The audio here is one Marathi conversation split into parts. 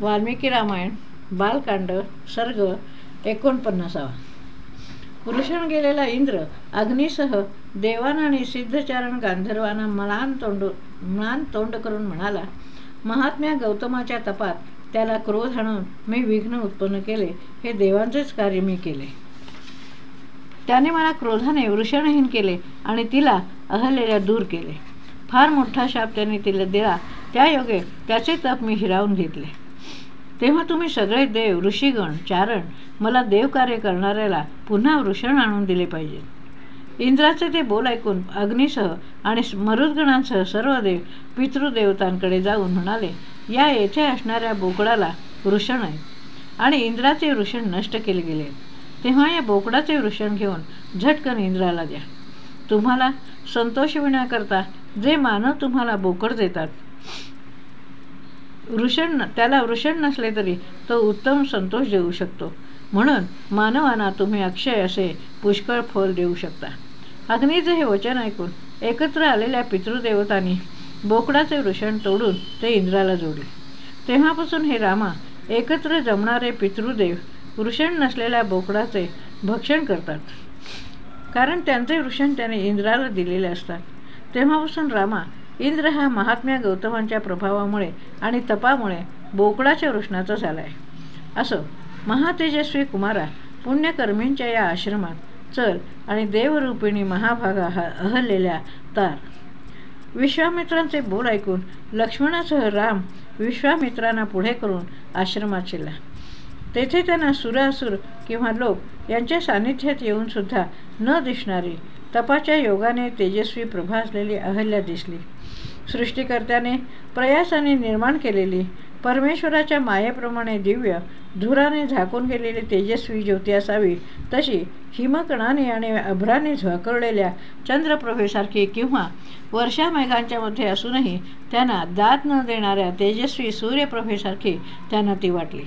वाल्मिकी रामायण बालकांड सर्ग एकोणपन्नासावा. पुरुषण गेलेला इंद्र अग्नीसह देवाना आणि सिद्धचारण गांधर्वांना म्लान तोंड म्लान तोंड करून म्हणाला महात्म्या गौतमाच्या तपात त्याला क्रोध आणून मी विघ्न उत्पन्न केले हे देवांचेच कार्य मी केले. त्याने मला क्रोधाने वृषणहीन केले आणि तिला अहलेल्या दूर केले. फार मोठा शाप त्याने तिला दिला. त्या योगे त्याचे तप मी हिरावून घेतले. तेव्हा तुम्ही सगळे देव ऋषीगण चारण मला देवकार्य करणाऱ्याला पुन्हा वृषण आणून दिले पाहिजे. इंद्राचे ते बोल ऐकून अग्नीसह आणि मरुद्गणांसह सर्व देव पितृदेवतांकडे जाऊन म्हणाले या येथे असणाऱ्या बोकडाला वृषण आहे. आणि इंद्राचे वृषण नष्ट केले गेले. तेव्हा या बोकडाचे वृषण घेऊन झटकन इंद्राला द्या. तुम्हाला संतोष विण्याकरता जे मानव तुम्हाला बोकड देतात वृषण त्याला वृषण नसले तरी तो उत्तम संतोष देऊ शकतो. म्हणून मानवांना तुम्ही अक्षय असे पुष्कळ फल देऊ शकता. अग्नीचे हे वचन ऐकून एकत्र आलेल्या पितृदेवतांनी बोकडाचे वृषण तोडून ते इंद्राला जोडले. तेव्हापासून हे रामा एकत्र जमणारे पितृदेव वृषण नसलेल्या बोकडाचे भक्षण करतात. कारण त्यांचे वृषण त्याने इंद्राला दिलेले असतात. तेव्हापासून रामा इंद्र हा महात्म्या गौतमांच्या प्रभावामुळे आणि तपामुळे बोकडाच्या वृष्णाचा झाला आहे असो महातेजस्वी कुमारा पुण्यकर्मींच्या या आश्रमात चल आणि देवरूपिणी महाभागा हा अहलेल्या तार. विश्वामित्रांचे बोल ऐकून लक्ष्मणासह राम विश्वामित्रांना पुढे करून आश्रमात शिरला. तेथे त्यांना सुरासुर किंवा लोक यांच्या सान्निध्यात येऊनसुद्धा न दिसणारी तपाच्या योगाने तेजस्वी प्रभा असलेली अहल्या दिसली. सृष्टीकर्त्याने प्रयासाने निर्माण केलेली परमेश्वराच्या मायेप्रमाणे दिव्य धुराने झाकून गेलेली तेजस्वी ज्योती असावी तशी हिमकणाने आणि अभ्राने झकळलेल्या चंद्रप्रभेसारखी किंवा वर्षा मेघांच्या मध्ये असूनही त्यांना दात न देणाऱ्या तेजस्वी सूर्यप्रभेसारखी त्यांना ती वाटली.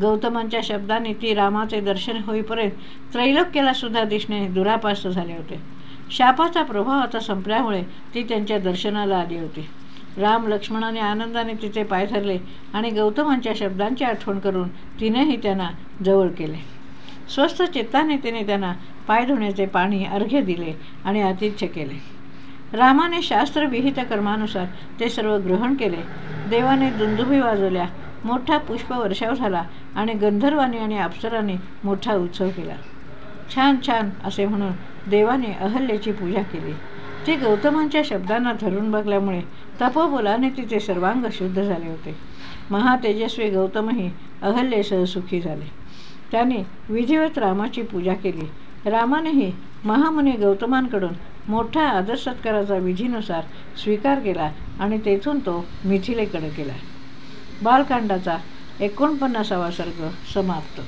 गौतमांच्या शब्दाने ती रामाचे दर्शन होईपर्यंत त्रैलोक्याला सुद्धा दिसणे दुरापास्त झाले होते. शापाचा प्रभाव आता संपल्यामुळे ती त्यांच्या दर्शनाला आली होती. राम लक्ष्मणाने आनंदाने तिचे पाय धरले आणि गौतमांच्या शब्दांची आठवण करून तिनेही त्यांना जवळ केले. स्वस्थ चित्ताने तिने त्यांना पाय धुण्याचे पाणी अर्घ्य दिले आणि आतिथ्य केले. रामाने शास्त्रविहित कर्मानुसार ते सर्व ग्रहण केले. देवाने दुंदुभी वाजवल्या मोठा पुष्पवर्षाव झाला आणि गंधर्वानी आणि अप्सरांनी मोठा उत्सव केला. छान छान असे म्हणून देवाने अहल्याची पूजा केली. ती गौतमांच्या शब्दांना धरून बघल्यामुळे तपोबोलाने तिचे सर्वांग शुद्ध झाले होते. महातेजस्वी गौतमही अहल्येसह सुखी झाले. त्याने विधिवत रामाची पूजा केली. रामानेही महामुनी गौतमांकडून मोठा आदर सत्काराचा विधीनुसार स्वीकार केला आणि तेथून तो मिथिलेकडे केला बालकांडाचा एकोणपन्नासावा सर्ग समाप्त.